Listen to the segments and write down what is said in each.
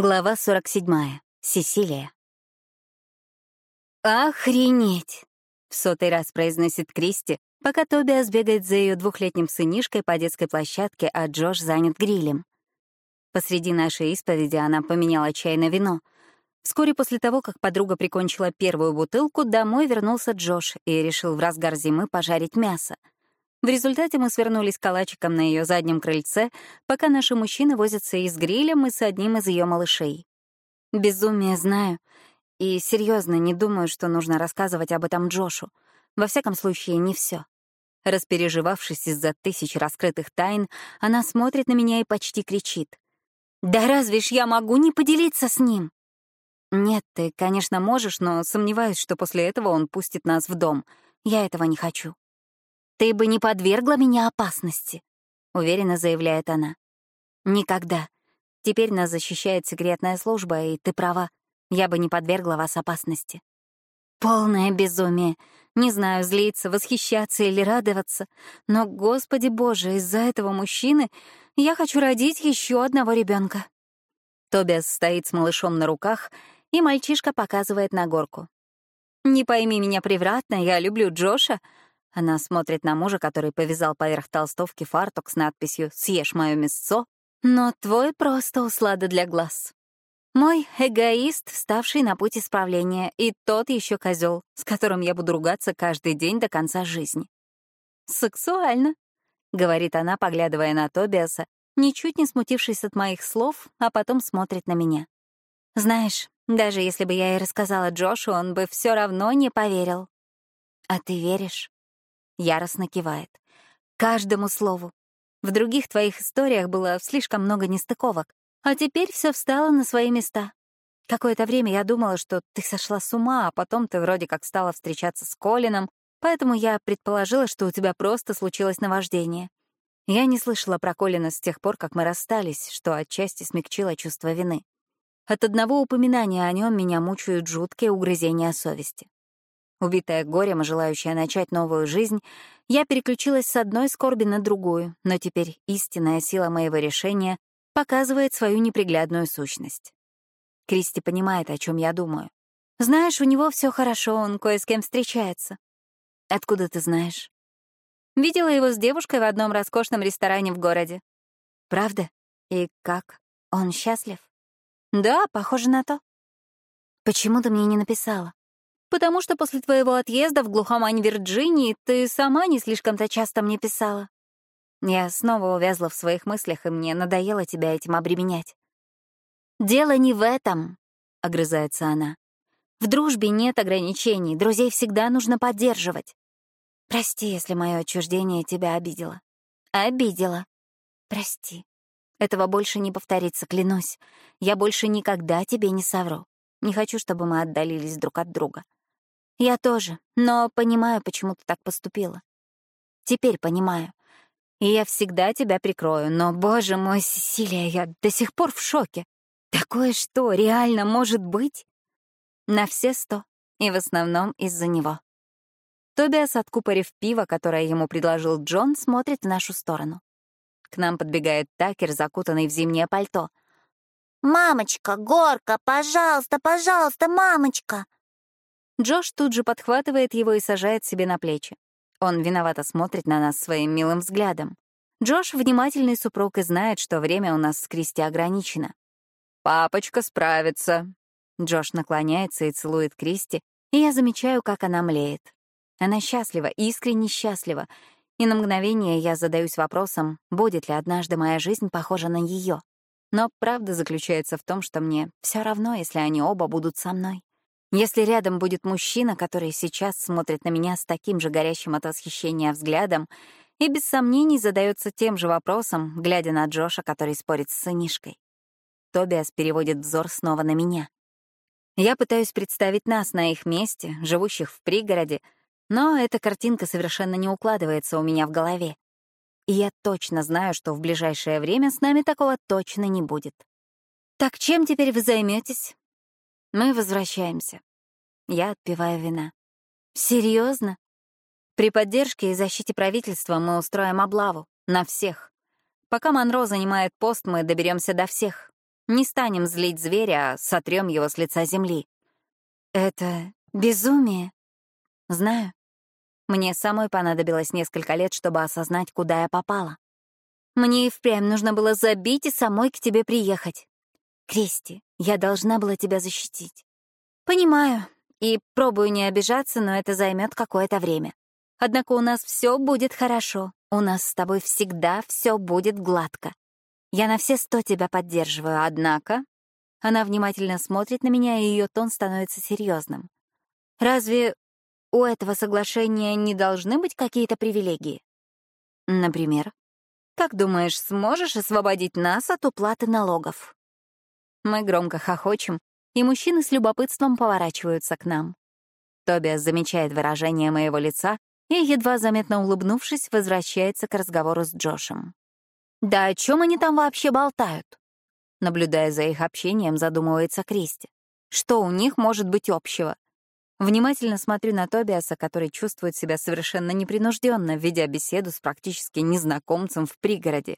Глава 47. Сесилия. «Охренеть!» — в сотый раз произносит Кристи, пока Тобиас бегает за ее двухлетним сынишкой по детской площадке, а Джош занят грилем. Посреди нашей исповеди она поменяла чай на вино. Вскоре после того, как подруга прикончила первую бутылку, домой вернулся Джош и решил в разгар зимы пожарить мясо — в результате мы свернулись калачиком на ее заднем крыльце, пока наши мужчины возятся и с грилем, и с одним из ее малышей. Безумие знаю. И серьезно не думаю, что нужно рассказывать об этом Джошу. Во всяком случае, не все. Распереживавшись из-за тысяч раскрытых тайн, она смотрит на меня и почти кричит. «Да разве ж я могу не поделиться с ним?» «Нет, ты, конечно, можешь, но сомневаюсь, что после этого он пустит нас в дом. Я этого не хочу». «Ты бы не подвергла меня опасности», — уверенно заявляет она. «Никогда. Теперь нас защищает секретная служба, и ты права. Я бы не подвергла вас опасности». Полное безумие. Не знаю, злиться, восхищаться или радоваться. Но, господи боже, из-за этого мужчины я хочу родить еще одного ребенка. Тобиас стоит с малышом на руках, и мальчишка показывает на горку. «Не пойми меня превратно, я люблю Джоша, она смотрит на мужа, который повязал поверх толстовки фартук с надписью «Съешь мое мясцо», но твой просто услада для глаз. Мой эгоист, вставший на путь исправления, и тот еще козел, с которым я буду ругаться каждый день до конца жизни. «Сексуально», — говорит она, поглядывая на Тобиаса, ничуть не смутившись от моих слов, а потом смотрит на меня. «Знаешь, даже если бы я и рассказала Джошу, он бы все равно не поверил». «А ты веришь?» Яростно кивает. Каждому слову. В других твоих историях было слишком много нестыковок, а теперь все встало на свои места. Какое-то время я думала, что ты сошла с ума, а потом ты вроде как стала встречаться с Колином, поэтому я предположила, что у тебя просто случилось наваждение. Я не слышала про Колина с тех пор, как мы расстались, что отчасти смягчило чувство вины. От одного упоминания о нем меня мучают жуткие угрызения совести. Убитая горем и желающая начать новую жизнь, я переключилась с одной скорби на другую, но теперь истинная сила моего решения показывает свою неприглядную сущность. Кристи понимает, о чем я думаю. Знаешь, у него все хорошо, он кое с кем встречается. Откуда ты знаешь? Видела его с девушкой в одном роскошном ресторане в городе. Правда? И как? Он счастлив? Да, похоже на то. Почему ты мне не написала? Потому что после твоего отъезда в глухомань Вирджинии ты сама не слишком-то часто мне писала. Я снова увязла в своих мыслях, и мне надоело тебя этим обременять. «Дело не в этом», — огрызается она. «В дружбе нет ограничений, друзей всегда нужно поддерживать. Прости, если мое отчуждение тебя обидело». «Обидела. Прости. Этого больше не повторится, клянусь. Я больше никогда тебе не совру. Не хочу, чтобы мы отдалились друг от друга. Я тоже, но понимаю, почему ты так поступила. Теперь понимаю. И я всегда тебя прикрою, но, боже мой, Сесилия, я до сих пор в шоке. Такое что, реально может быть? На все сто, и в основном из-за него. Тобиас, откупорив пиво, которое ему предложил Джон, смотрит в нашу сторону. К нам подбегает Такер, закутанный в зимнее пальто. «Мамочка, горка, пожалуйста, пожалуйста, мамочка!» Джош тут же подхватывает его и сажает себе на плечи. Он виновато смотрит на нас своим милым взглядом. Джош — внимательный супруг и знает, что время у нас с Кристи ограничено. «Папочка справится». Джош наклоняется и целует Кристи, и я замечаю, как она млеет. Она счастлива, искренне счастлива, и на мгновение я задаюсь вопросом, будет ли однажды моя жизнь похожа на ее. Но правда заключается в том, что мне все равно, если они оба будут со мной. Если рядом будет мужчина, который сейчас смотрит на меня с таким же горящим от восхищения взглядом и без сомнений задается тем же вопросом, глядя на Джоша, который спорит с сынишкой. Тобиас переводит взор снова на меня. Я пытаюсь представить нас на их месте, живущих в пригороде, но эта картинка совершенно не укладывается у меня в голове. И я точно знаю, что в ближайшее время с нами такого точно не будет. «Так чем теперь вы займетесь? Мы возвращаемся. Я отпиваю вина. Серьезно? При поддержке и защите правительства мы устроим облаву. На всех. Пока Монро занимает пост, мы доберемся до всех. Не станем злить зверя, а сотрем его с лица земли. Это безумие. Знаю. Мне самой понадобилось несколько лет, чтобы осознать, куда я попала. Мне и впрямь нужно было забить и самой к тебе приехать. Кристи, я должна была тебя защитить. Понимаю. И пробую не обижаться, но это займет какое-то время. Однако у нас все будет хорошо. У нас с тобой всегда все будет гладко. Я на все сто тебя поддерживаю, однако... Она внимательно смотрит на меня, и ее тон становится серьезным. Разве у этого соглашения не должны быть какие-то привилегии? Например, как думаешь, сможешь освободить нас от уплаты налогов? Мы громко хохочем, и мужчины с любопытством поворачиваются к нам. Тобиас замечает выражение моего лица и, едва заметно улыбнувшись, возвращается к разговору с Джошем. Да о чем они там вообще болтают? Наблюдая за их общением, задумывается Кристи. Что у них может быть общего? Внимательно смотрю на Тобиаса, который чувствует себя совершенно непринужденно, ведя беседу с практически незнакомцем в пригороде.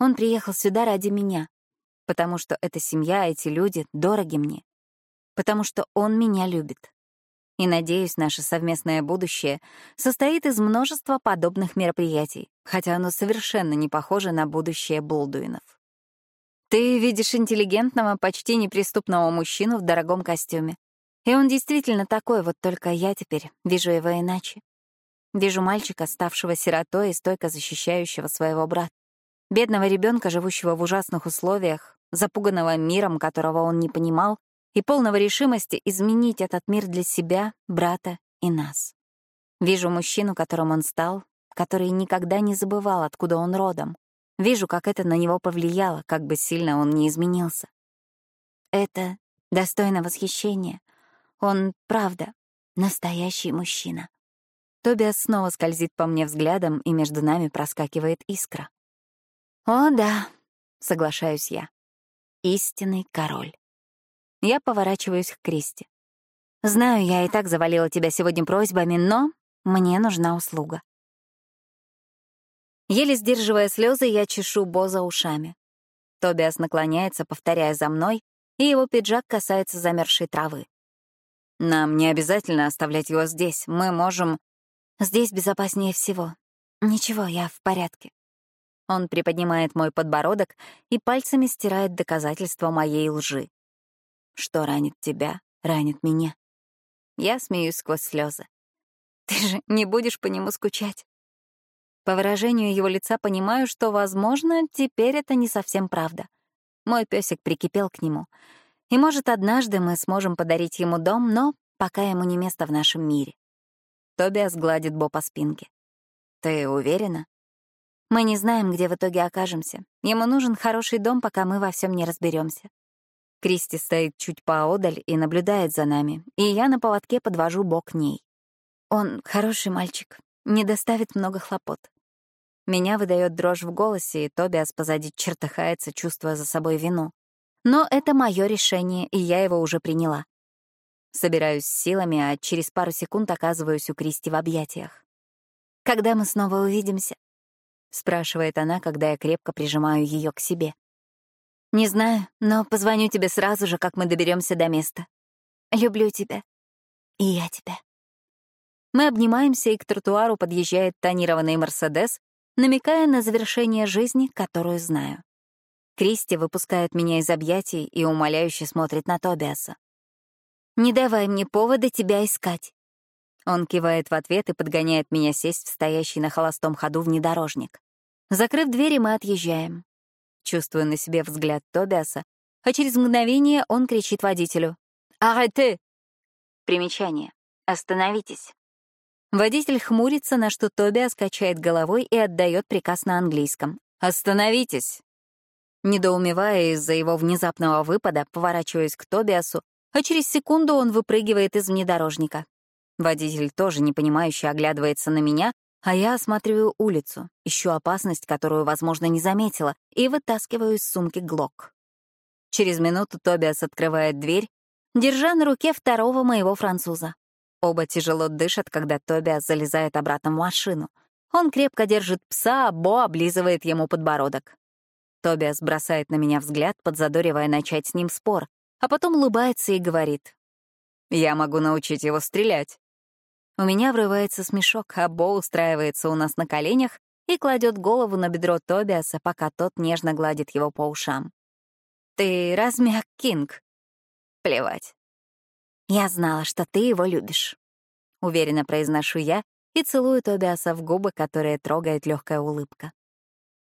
Он приехал сюда ради меня, потому что эта семья, эти люди дороги мне, потому что он меня любит. И, надеюсь, наше совместное будущее состоит из множества подобных мероприятий, хотя оно совершенно не похоже на будущее Болдуинов. Ты видишь интеллигентного, почти неприступного мужчину в дорогом костюме. И он действительно такой, вот только я теперь вижу его иначе. Вижу мальчика, ставшего сиротой и стойко защищающего своего брата. Бедного ребенка, живущего в ужасных условиях, запуганного миром, которого он не понимал, и полного решимости изменить этот мир для себя, брата и нас. Вижу мужчину, которым он стал, который никогда не забывал, откуда он родом. Вижу, как это на него повлияло, как бы сильно он не изменился. Это достойно восхищения. Он, правда, настоящий мужчина. Тобиас снова скользит по мне взглядом, и между нами проскакивает искра. «О, да», — соглашаюсь я. «Истинный король». Я поворачиваюсь к Кристи. «Знаю, я и так завалила тебя сегодня просьбами, но мне нужна услуга». Еле сдерживая слезы, я чешу Бо за ушами. Тобиас наклоняется, повторяя за мной, и его пиджак касается замерзшей травы. «Нам не обязательно оставлять его здесь. Мы можем...» «Здесь безопаснее всего. Ничего, я в порядке». Он приподнимает мой подбородок и пальцами стирает доказательства моей лжи. Что ранит тебя, ранит меня. Я смеюсь сквозь слезы. Ты же не будешь по нему скучать. По выражению его лица понимаю, что, возможно, теперь это не совсем правда. Мой песик прикипел к нему. И, может, однажды мы сможем подарить ему дом, но пока ему не место в нашем мире. Тобиас гладит Бо по спинке. «Ты уверена?» «Мы не знаем, где в итоге окажемся. Ему нужен хороший дом, пока мы во всем не разберемся. Кристи стоит чуть поодаль и наблюдает за нами, и я на поводке подвожу бок ней. Он хороший мальчик, не доставит много хлопот. Меня выдает дрожь в голосе, и Тобиас позади чертыхается, чувствуя за собой вину. Но это мое решение, и я его уже приняла. Собираюсь силами, а через пару секунд оказываюсь у Кристи в объятиях. «Когда мы снова увидимся?» — спрашивает она, когда я крепко прижимаю ее к себе. Не знаю, но позвоню тебе сразу же, как мы доберемся до места. Люблю тебя. И я тебя. Мы обнимаемся, и к тротуару подъезжает тонированный Мерседес, намекая на завершение жизни, которую знаю. Кристи выпускает меня из объятий и умоляюще смотрит на Тобиаса. «Не давай мне повода тебя искать». Он кивает в ответ и подгоняет меня сесть в стоящий на холостом ходу внедорожник. Закрыв двери, мы отъезжаем. Чувствую на себе взгляд Тобиаса, а через мгновение он кричит водителю. «Аррête!» Примечание. «Остановитесь». Водитель хмурится, на что Тобиас качает головой и отдает приказ на английском. «Остановитесь!» Недоумевая из-за его внезапного выпада, поворачиваюсь к Тобиасу, а через секунду он выпрыгивает из внедорожника. Водитель тоже непонимающе оглядывается на меня, а я осматриваю улицу, ищу опасность, которую, возможно, не заметила, и вытаскиваю из сумки Глок. Через минуту Тобиас открывает дверь, держа на руке второго моего француза. Оба тяжело дышат, когда Тобиас залезает обратно в машину. Он крепко держит пса, а Бо облизывает ему подбородок. Тобиас бросает на меня взгляд, подзадоривая начать с ним спор, а потом улыбается и говорит. «Я могу научить его стрелять». У меня врывается смешок, а Бо устраивается у нас на коленях и кладет голову на бедро Тобиаса, пока тот нежно гладит его по ушам. «Ты размяк, Кинг?» «Плевать». «Я знала, что ты его любишь», — уверенно произношу я и целую Тобиаса в губы, которые трогает легкая улыбка.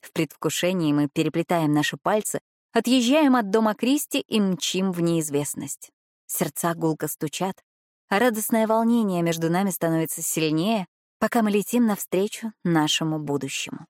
В предвкушении мы переплетаем наши пальцы, отъезжаем от дома Кристи и мчим в неизвестность. Сердца гулко стучат, а радостное волнение между нами становится сильнее, пока мы летим навстречу нашему будущему.